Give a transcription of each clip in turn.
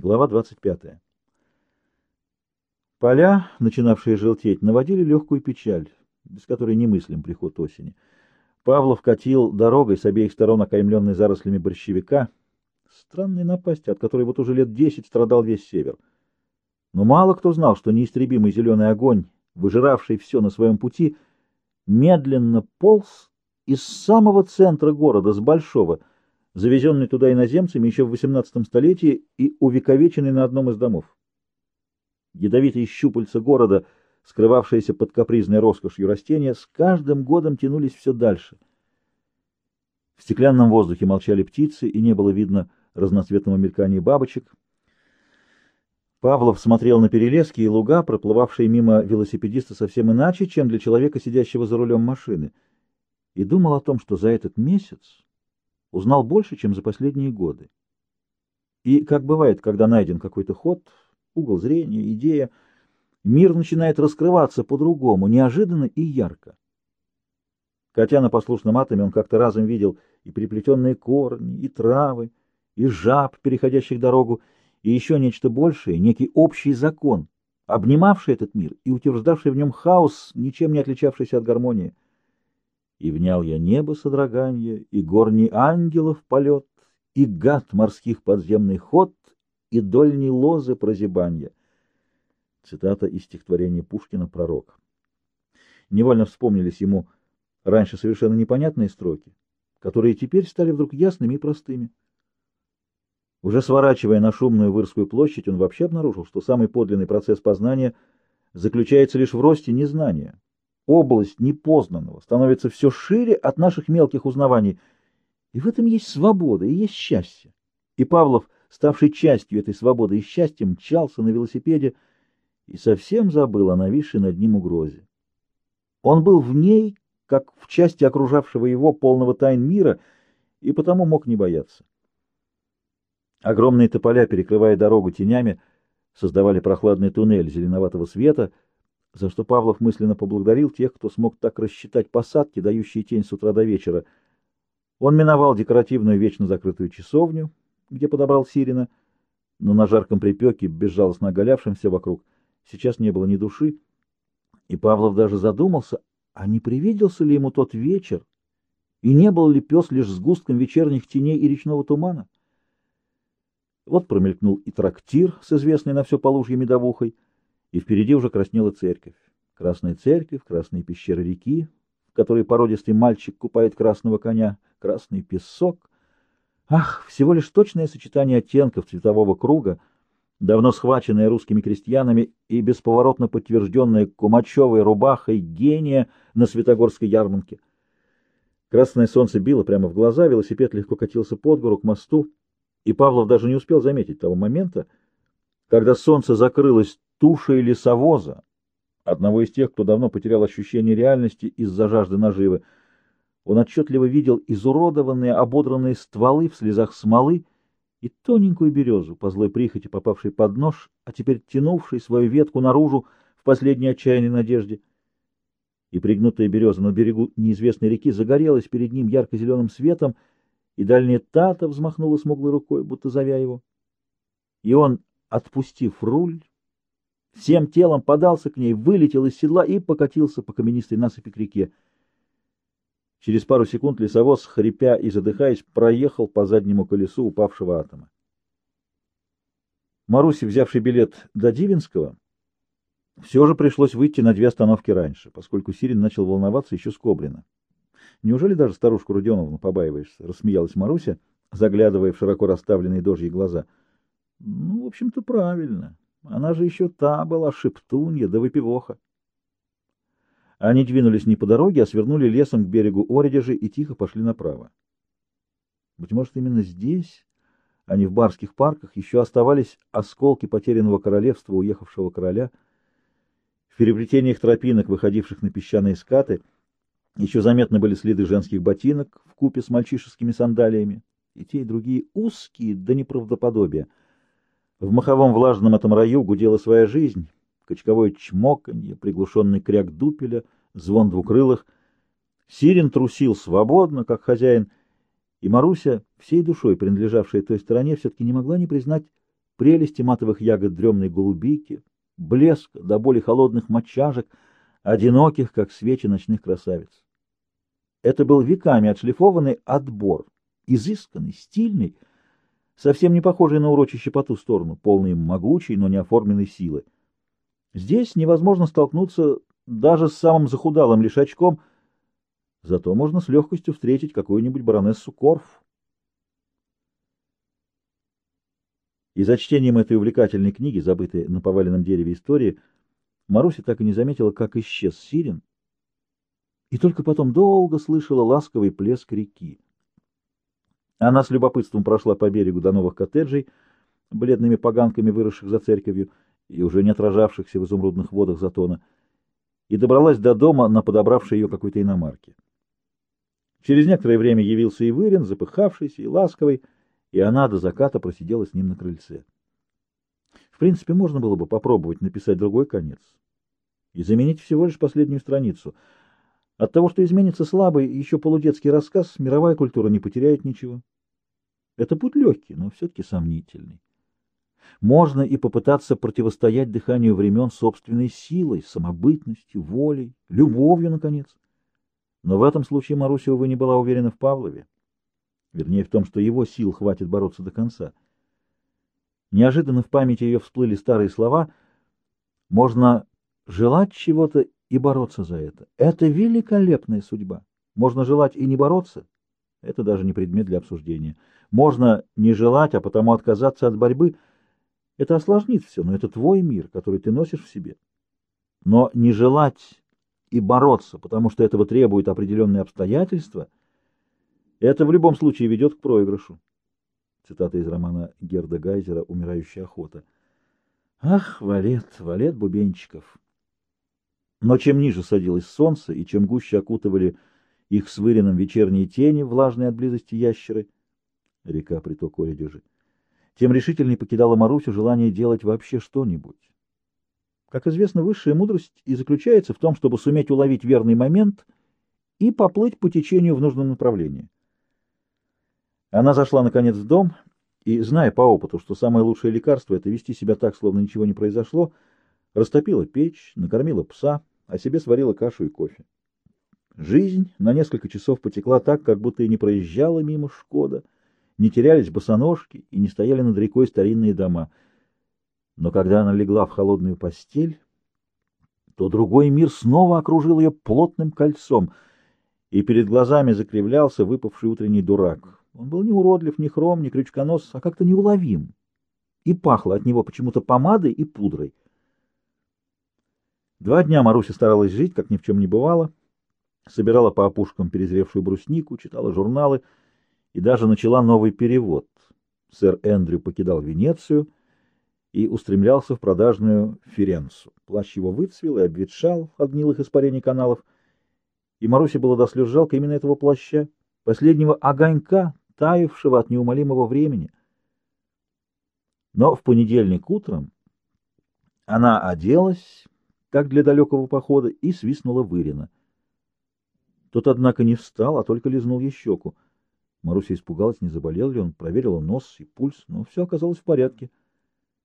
Глава 25. Поля, начинавшие желтеть, наводили легкую печаль, без которой не мыслим приход осени. Павлов катил дорогой с обеих сторон окаймленной зарослями борщевика, странной напасти, от которой вот уже лет десять страдал весь север. Но мало кто знал, что неистребимый зеленый огонь, выжиравший все на своем пути, медленно полз из самого центра города, с Большого, завезенный туда иноземцами еще в XVIII столетии и увековеченный на одном из домов. Ядовитые щупальца города, скрывавшиеся под капризной роскошью растения, с каждым годом тянулись все дальше. В стеклянном воздухе молчали птицы, и не было видно разноцветного мелькания бабочек. Павлов смотрел на перелески и луга, проплывавшие мимо велосипедиста совсем иначе, чем для человека, сидящего за рулем машины, и думал о том, что за этот месяц узнал больше, чем за последние годы. И, как бывает, когда найден какой-то ход, угол зрения, идея, мир начинает раскрываться по-другому, неожиданно и ярко. Хотя на послушном атоме он как-то разом видел и приплетенные корни, и травы, и жаб, переходящих дорогу, и еще нечто большее, некий общий закон, обнимавший этот мир и утверждавший в нем хаос, ничем не отличавшийся от гармонии. И внял я небо содроганье, и горний ангелов полет, и гад морских подземный ход, и дольней лозы прозябанья. Цитата из стихотворения Пушкина «Пророк». Невольно вспомнились ему раньше совершенно непонятные строки, которые теперь стали вдруг ясными и простыми. Уже сворачивая на шумную Вырскую площадь, он вообще обнаружил, что самый подлинный процесс познания заключается лишь в росте незнания, область непознанного становится все шире от наших мелких узнаваний. И в этом есть свобода и есть счастье. И Павлов, ставший частью этой свободы и счастья, мчался на велосипеде и совсем забыл о нависшей над ним угрозе. Он был в ней, как в части окружавшего его полного тайн мира, и потому мог не бояться. Огромные тополя, перекрывая дорогу тенями, создавали прохладный туннель зеленоватого света — за что Павлов мысленно поблагодарил тех, кто смог так рассчитать посадки, дающие тень с утра до вечера. Он миновал декоративную вечно закрытую часовню, где подобрал Сирина, но на жарком припеке, безжалостно оголявшемся вокруг, сейчас не было ни души, и Павлов даже задумался, а не привиделся ли ему тот вечер, и не был ли пес лишь сгустком вечерних теней и речного тумана? Вот промелькнул и трактир с известной на все полужье медовухой, и впереди уже краснела церковь. Красная церковь, красные пещеры реки, в которой породистый мальчик купает красного коня, красный песок. Ах, всего лишь точное сочетание оттенков цветового круга, давно схваченное русскими крестьянами и бесповоротно подтвержденное кумачевой рубахой гения на Святогорской ярмарке. Красное солнце било прямо в глаза, велосипед легко катился под гору к мосту, и Павлов даже не успел заметить того момента, когда солнце закрылось тушей лесовоза, одного из тех, кто давно потерял ощущение реальности из-за жажды наживы. Он отчетливо видел изуродованные, ободранные стволы в слезах смолы и тоненькую березу, по злой прихоти попавшей под нож, а теперь тянувшей свою ветку наружу в последней отчаянной надежде. И пригнутая береза на берегу неизвестной реки загорелась перед ним ярко-зеленым светом, и дальняя тата взмахнула смуглой рукой, будто зовя его. И он, отпустив руль, всем телом подался к ней, вылетел из седла и покатился по каменистой насыпи к реке. Через пару секунд лесовоз, хрипя и задыхаясь, проехал по заднему колесу упавшего атома. Марусе, взявшей билет до Дивинского, все же пришлось выйти на две остановки раньше, поскольку Сирин начал волноваться еще с Коблина. «Неужели даже старушку Родионовну побаиваешься?» — рассмеялась Маруся, заглядывая в широко расставленные дожьи глаза. «Ну, в общем-то, правильно. Она же еще та была шептунья да выпивоха. Они двинулись не по дороге, а свернули лесом к берегу Оридежи и тихо пошли направо. Быть может, именно здесь, а не в барских парках, еще оставались осколки потерянного королевства уехавшего короля. В переплетениях тропинок, выходивших на песчаные скаты, еще заметны были следы женских ботинок в купе с мальчишескими сандалиями, и те, и другие узкие до неправдоподобия — в маховом влажном этом раю гудела своя жизнь, кочковое чмоканье, приглушенный кряк дупеля, звон двукрылых. Сирин трусил свободно, как хозяин, и Маруся, всей душой принадлежавшая той стороне, все-таки не могла не признать прелести матовых ягод дремной голубики, блеск до боли холодных мочажек, одиноких, как свечи ночных красавиц. Это был веками отшлифованный отбор, изысканный, стильный, совсем не похожий на урочище по ту сторону, полный могучей, но не оформленной силы. Здесь невозможно столкнуться даже с самым захудалым лишачком, зато можно с легкостью встретить какую-нибудь баронессу Корф. И за чтением этой увлекательной книги, забытой на поваленном дереве истории, Маруся так и не заметила, как исчез Сирин, и только потом долго слышала ласковый плеск реки. Она с любопытством прошла по берегу до новых коттеджей, бледными поганками выросших за церковью и уже не отражавшихся в изумрудных водах затона, и добралась до дома на подобравшей ее какой-то иномарке. Через некоторое время явился и Вырин, запыхавшийся и ласковый, и она до заката просидела с ним на крыльце. В принципе, можно было бы попробовать написать другой конец и заменить всего лишь последнюю страницу — от того, что изменится слабый, еще полудетский рассказ, мировая культура не потеряет ничего. Это путь легкий, но все-таки сомнительный. Можно и попытаться противостоять дыханию времен собственной силой, самобытностью, волей, любовью, наконец. Но в этом случае Маруся, увы, не была уверена в Павлове. Вернее, в том, что его сил хватит бороться до конца. Неожиданно в памяти ее всплыли старые слова «Можно желать чего-то и бороться за это. Это великолепная судьба. Можно желать и не бороться. Это даже не предмет для обсуждения. Можно не желать, а потому отказаться от борьбы. Это осложнит все, но это твой мир, который ты носишь в себе. Но не желать и бороться, потому что этого требуют определенные обстоятельства, это в любом случае ведет к проигрышу. Цитата из романа Герда Гайзера «Умирающая охота». Ах, Валет, Валет Бубенчиков! Но чем ниже садилось солнце, и чем гуще окутывали их с выреном вечерние тени, влажные от близости ящеры, река приток Оридежи, тем решительней покидала Марусю желание делать вообще что-нибудь. Как известно, высшая мудрость и заключается в том, чтобы суметь уловить верный момент и поплыть по течению в нужном направлении. Она зашла, наконец, в дом и, зная по опыту, что самое лучшее лекарство — это вести себя так, словно ничего не произошло, растопила печь, накормила пса, а себе сварила кашу и кофе. Жизнь на несколько часов потекла так, как будто и не проезжала мимо Шкода, не терялись босоножки и не стояли над рекой старинные дома. Но когда она легла в холодную постель, то другой мир снова окружил ее плотным кольцом, и перед глазами закривлялся выпавший утренний дурак. Он был не уродлив, не хром, не крючконос, а как-то неуловим, и пахло от него почему-то помадой и пудрой. Два дня Маруся старалась жить, как ни в чем не бывало, собирала по опушкам перезревшую бруснику, читала журналы и даже начала новый перевод. Сэр Эндрю покидал Венецию и устремлялся в продажную Ференцу. Плащ его выцвел и обветшал от гнилых испарений каналов, и Марусе было до слез жалко именно этого плаща, последнего огонька, таявшего от неумолимого времени. Но в понедельник утром она оделась как для далекого похода, и свистнула Вырина. Тот, однако, не встал, а только лизнул ей щеку. Маруся испугалась, не заболел ли он, проверила нос и пульс, но все оказалось в порядке.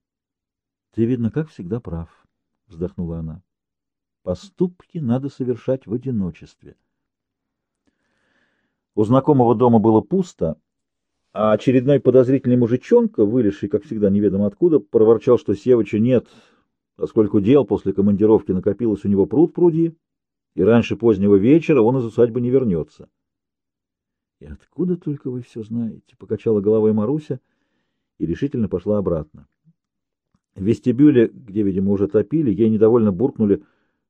— Ты, видно, как всегда прав, — вздохнула она. — Поступки надо совершать в одиночестве. У знакомого дома было пусто, а очередной подозрительный мужичонка, вылезший, как всегда, неведомо откуда, проворчал, что Севыча нет, поскольку дел после командировки накопилось у него пруд пруди, и раньше позднего вечера он из усадьбы не вернется. — И откуда только вы все знаете? — покачала головой Маруся и решительно пошла обратно. В вестибюле, где, видимо, уже топили, ей недовольно буркнули,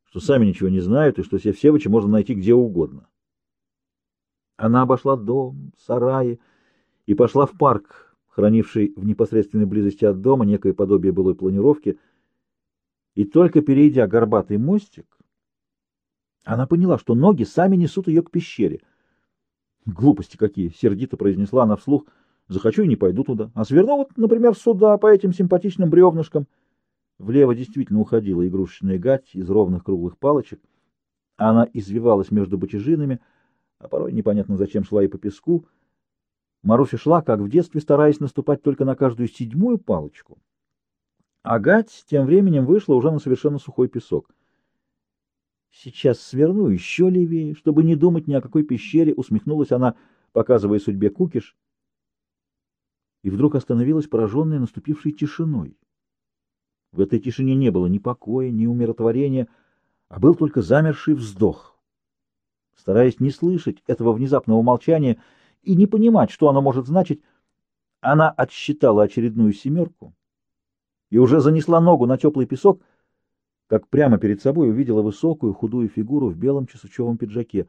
что сами ничего не знают и что Севсевича можно найти где угодно. Она обошла дом, сараи и пошла в парк, хранивший в непосредственной близости от дома некое подобие былой планировки — и только перейдя горбатый мостик, она поняла, что ноги сами несут ее к пещере. «Глупости какие!» — сердито произнесла она вслух. «Захочу и не пойду туда. А сверну вот, например, сюда, по этим симпатичным бревнышкам». Влево действительно уходила игрушечная гать из ровных круглых палочек. Она извивалась между бочежинами, а порой непонятно зачем шла и по песку. Маруся шла, как в детстве, стараясь наступать только на каждую седьмую палочку — Агать тем временем вышла уже на совершенно сухой песок. «Сейчас сверну еще левее, чтобы не думать ни о какой пещере», — усмехнулась она, показывая судьбе кукиш. И вдруг остановилась, пораженная наступившей тишиной. В этой тишине не было ни покоя, ни умиротворения, а был только замерший вздох. Стараясь не слышать этого внезапного молчания и не понимать, что оно может значить, она отсчитала очередную семерку и уже занесла ногу на теплый песок, как прямо перед собой увидела высокую худую фигуру в белом чесучевом пиджаке.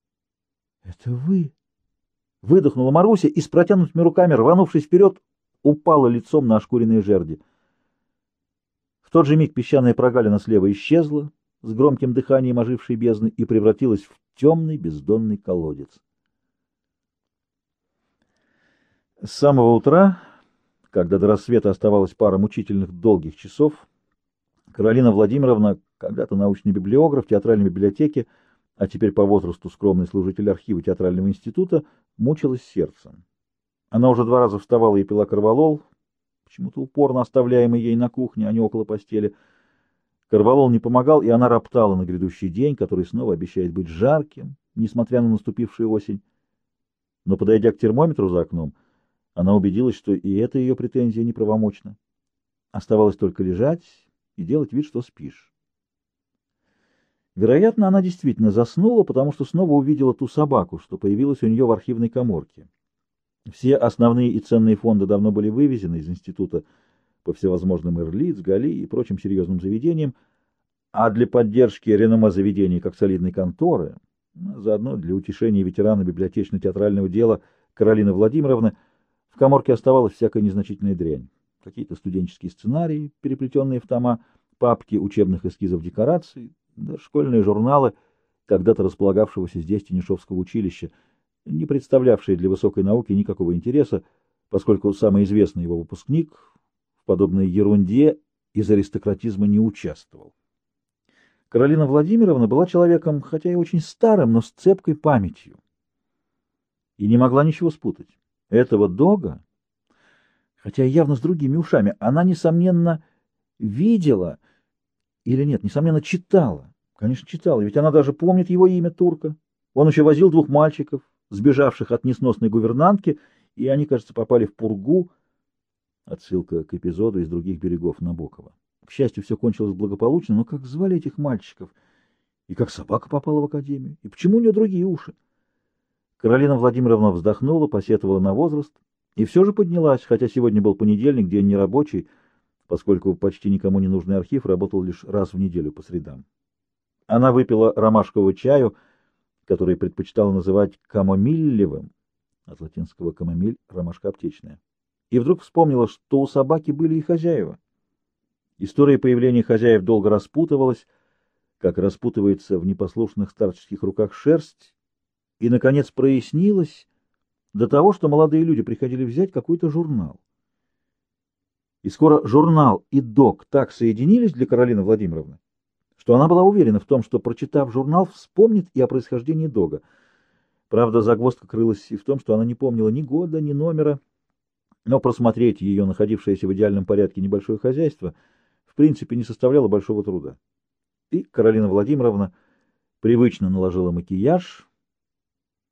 — Это вы? — выдохнула Маруся и с протянутыми руками, рванувшись вперед, упала лицом на ошкуренные жерди. В тот же миг песчаная прогалина слева исчезла, с громким дыханием ожившей бездны, и превратилась в темный бездонный колодец. С самого утра, когда до рассвета оставалось пара мучительных долгих часов, Каролина Владимировна, когда-то научный библиограф театральной библиотеки, а теперь по возрасту скромный служитель архива театрального института, мучилась сердцем. Она уже два раза вставала и пила корвалол, почему-то упорно оставляемый ей на кухне, а не около постели. Корвалол не помогал, и она роптала на грядущий день, который снова обещает быть жарким, несмотря на наступившую осень. Но, подойдя к термометру за окном, она убедилась, что и эта ее претензия неправомочна. Оставалось только лежать и делать вид, что спишь. Вероятно, она действительно заснула, потому что снова увидела ту собаку, что появилась у нее в архивной коморке. Все основные и ценные фонды давно были вывезены из института по всевозможным Эрлиц, Гали и прочим серьезным заведениям, а для поддержки реноме заведений как солидной конторы, заодно для утешения ветерана библиотечно-театрального дела Каролины Владимировны, в коморке оставалась всякая незначительная дрянь. Какие-то студенческие сценарии, переплетенные в тома, папки учебных эскизов декораций, да школьные журналы, когда-то располагавшегося здесь Тенишевского училища, не представлявшие для высокой науки никакого интереса, поскольку самый известный его выпускник в подобной ерунде из аристократизма не участвовал. Каролина Владимировна была человеком, хотя и очень старым, но с цепкой памятью, и не могла ничего спутать. Этого дога, хотя явно с другими ушами, она, несомненно, видела, или нет, несомненно, читала. Конечно, читала, ведь она даже помнит его имя, Турка. Он еще возил двух мальчиков, сбежавших от несносной гувернантки, и они, кажется, попали в пургу. Отсылка к эпизоду из других берегов Набокова. К счастью, все кончилось благополучно, но как звали этих мальчиков? И как собака попала в академию? И почему у нее другие уши? Каролина Владимировна вздохнула, посетовала на возраст и все же поднялась, хотя сегодня был понедельник, день нерабочий, поскольку почти никому не нужный архив работал лишь раз в неделю по средам. Она выпила ромашкового чаю, который предпочитала называть камомиллевым, от латинского камомиль — ромашка аптечная, и вдруг вспомнила, что у собаки были и хозяева. История появления хозяев долго распутывалась, как распутывается в непослушных старческих руках шерсть, и, наконец, прояснилось до того, что молодые люди приходили взять какой-то журнал. И скоро журнал и док так соединились для Каролины Владимировны, что она была уверена в том, что, прочитав журнал, вспомнит и о происхождении дога. Правда, загвоздка крылась и в том, что она не помнила ни года, ни номера, но просмотреть ее находившееся в идеальном порядке небольшое хозяйство в принципе не составляло большого труда. И Каролина Владимировна привычно наложила макияж,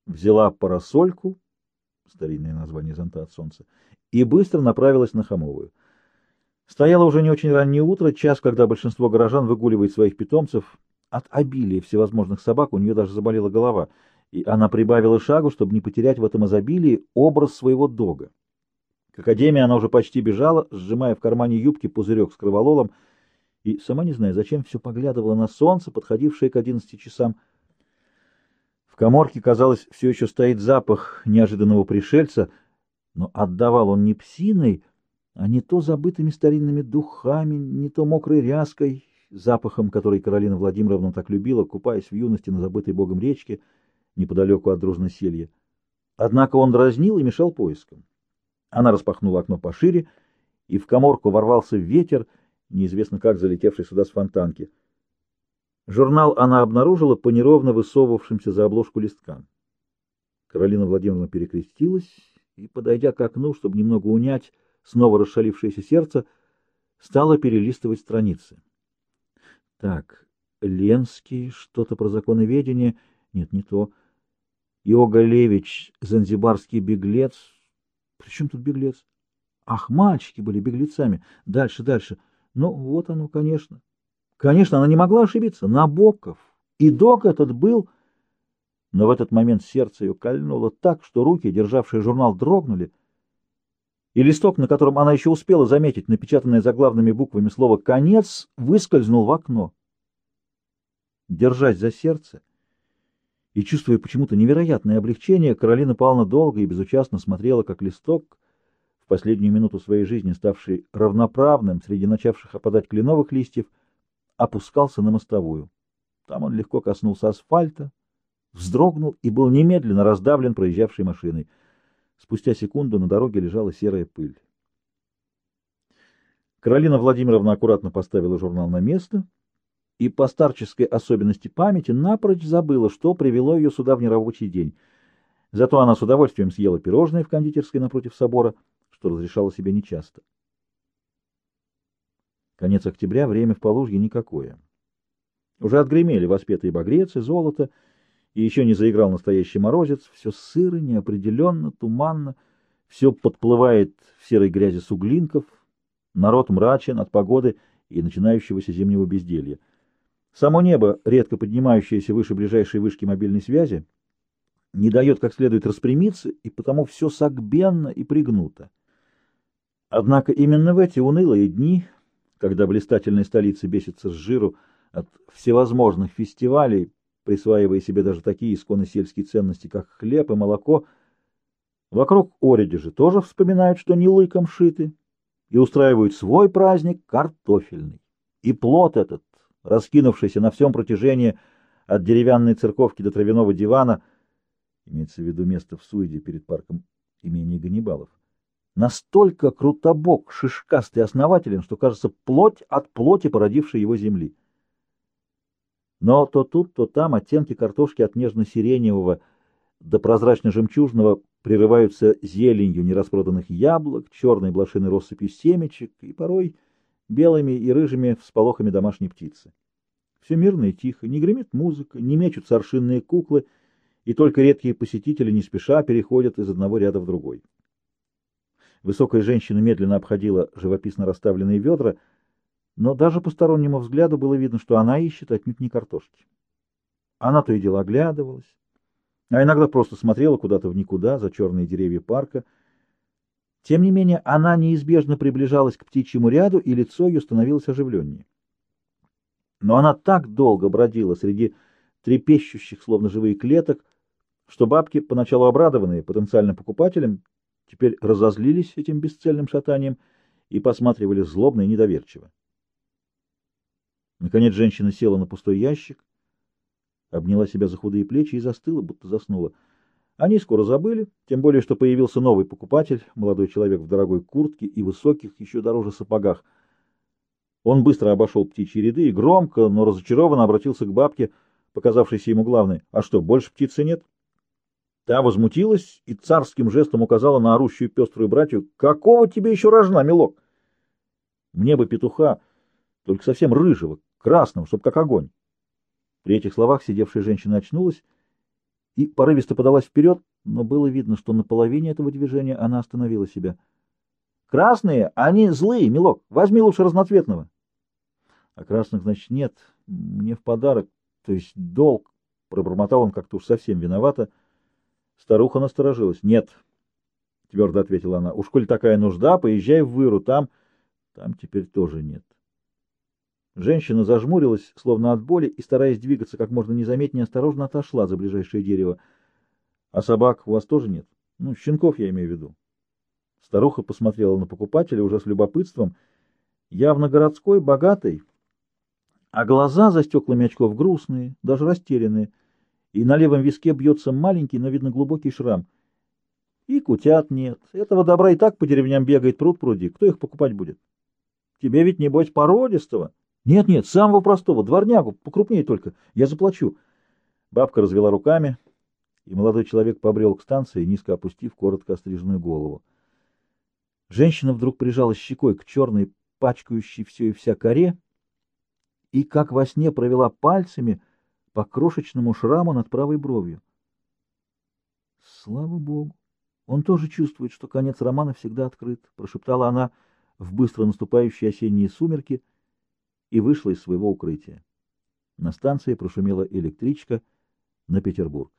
взяла парасольку, старинное название зонта от солнца, и быстро направилась на Хамовую. Стояло уже не очень раннее утро, час, когда большинство горожан выгуливает своих питомцев. От обилия всевозможных собак у нее даже заболела голова, и она прибавила шагу, чтобы не потерять в этом изобилии образ своего дога. К академии она уже почти бежала, сжимая в кармане юбки пузырек с кровололом, и, сама не зная зачем, все поглядывала на солнце, подходившее к одиннадцати часам, в коморке, казалось, все еще стоит запах неожиданного пришельца, но отдавал он не псиной, а не то забытыми старинными духами, не то мокрой ряской, запахом, который Каролина Владимировна так любила, купаясь в юности на забытой богом речке, неподалеку от Дружноселья. Однако он дразнил и мешал поискам. Она распахнула окно пошире, и в коморку ворвался ветер, неизвестно как залетевший сюда с фонтанки — Журнал она обнаружила по неровно высовывавшимся за обложку листкам. Каролина Владимировна перекрестилась и, подойдя к окну, чтобы немного унять снова расшалившееся сердце, стала перелистывать страницы. Так, Ленский, что-то про законоведение. Нет, не то. Иога Левич, занзибарский беглец. При чем тут беглец? Ах, мальчики были беглецами. Дальше, дальше. Ну, вот оно, конечно. Конечно, она не могла ошибиться. Набоков. И док этот был... Но в этот момент сердце ее кольнуло так, что руки, державшие журнал, дрогнули, и листок, на котором она еще успела заметить напечатанное заглавными буквами слово «конец», выскользнул в окно. Держась за сердце и чувствуя почему-то невероятное облегчение, Каролина Павловна долго и безучастно смотрела, как листок, в последнюю минуту своей жизни ставший равноправным среди начавших опадать кленовых листьев, опускался на мостовую. Там он легко коснулся асфальта, вздрогнул и был немедленно раздавлен проезжавшей машиной. Спустя секунду на дороге лежала серая пыль. Каролина Владимировна аккуратно поставила журнал на место и по старческой особенности памяти напрочь забыла, что привело ее сюда в нерабочий день. Зато она с удовольствием съела пирожные в кондитерской напротив собора, что разрешала себе нечасто. Конец октября, время в Полужье никакое. Уже отгремели воспетые багрецы, золото — и еще не заиграл настоящий морозец, все сыро, неопределенно, туманно, все подплывает в серой грязи суглинков, народ мрачен от погоды и начинающегося зимнего безделья. Само небо, редко поднимающееся выше ближайшей вышки мобильной связи, не дает как следует распрямиться, и потому все согбенно и пригнуто. Однако именно в эти унылые дни, когда блистательная столица бесится с жиру от всевозможных фестивалей, присваивая себе даже такие исконно сельские ценности, как хлеб и молоко. Вокруг Ориди же тоже вспоминают, что не лыком шиты, и устраивают свой праздник картофельный. И плод этот, раскинувшийся на всем протяжении от деревянной церковки до травяного дивана, имеется в виду место в Суиде перед парком имени Ганнибалов, настолько крутобок, шишкастый основателен, что кажется плоть от плоти, породившей его земли. Но то тут, то там оттенки картошки от нежно-сиреневого до прозрачно-жемчужного прерываются зеленью нераспроданных яблок, черной блошиной россыпью семечек и порой белыми и рыжими всполохами домашней птицы. Все мирно и тихо, не гремит музыка, не мечутся аршинные куклы, и только редкие посетители не спеша переходят из одного ряда в другой. Высокая женщина медленно обходила живописно расставленные ведра — но даже постороннему взгляду было видно, что она ищет отнюдь не картошки. Она то и дело оглядывалась, а иногда просто смотрела куда-то в никуда за черные деревья парка. Тем не менее, она неизбежно приближалась к птичьему ряду, и лицо ее становилось оживленнее. Но она так долго бродила среди трепещущих, словно живые клеток, что бабки, поначалу обрадованные потенциальным покупателем, теперь разозлились этим бесцельным шатанием и посматривали злобно и недоверчиво. Наконец женщина села на пустой ящик, обняла себя за худые плечи и застыла, будто заснула. Они скоро забыли, тем более, что появился новый покупатель, молодой человек в дорогой куртке и высоких, еще дороже сапогах. Он быстро обошел птичьи ряды и громко, но разочарованно обратился к бабке, показавшейся ему главной. «А что, больше птицы нет?» Та возмутилась и царским жестом указала на орущую пеструю братью. «Какого тебе еще рожна, милок?» «Мне бы петуха, только совсем рыжего, красным, чтоб как огонь. При этих словах сидевшая женщина очнулась и порывисто подалась вперед, но было видно, что на половине этого движения она остановила себя. «Красные, они злые, милок, возьми лучше разноцветного». «А красных, значит, нет, мне в подарок, то есть долг», — пробормотал он как-то уж совсем виновата. Старуха насторожилась. «Нет», — твердо ответила она, — «уж коль такая нужда, поезжай в Выру, там...» «Там теперь тоже нет». Женщина зажмурилась, словно от боли, и, стараясь двигаться как можно незаметнее, осторожно отошла за ближайшее дерево. — А собак у вас тоже нет? Ну, щенков я имею в виду. Старуха посмотрела на покупателя уже с любопытством. Явно городской, богатый, а глаза за стеклами очков грустные, даже растерянные, и на левом виске бьется маленький, но, видно, глубокий шрам. И кутят нет. Этого добра и так по деревням бегает пруд пруди. Кто их покупать будет? Тебе ведь, небось, породистого. Нет-нет, самого простого, дворнягу, покрупнее только. Я заплачу. Бабка развела руками, и молодой человек побрел к станции, низко опустив коротко остриженную голову. Женщина вдруг прижалась щекой к черной, пачкающей все и вся коре, и как во сне провела пальцами по крошечному шраму над правой бровью. Слава Богу! Он тоже чувствует, что конец романа всегда открыт, — прошептала она в быстро наступающие осенние сумерки и вышла из своего укрытия. На станции прошумела электричка на Петербург.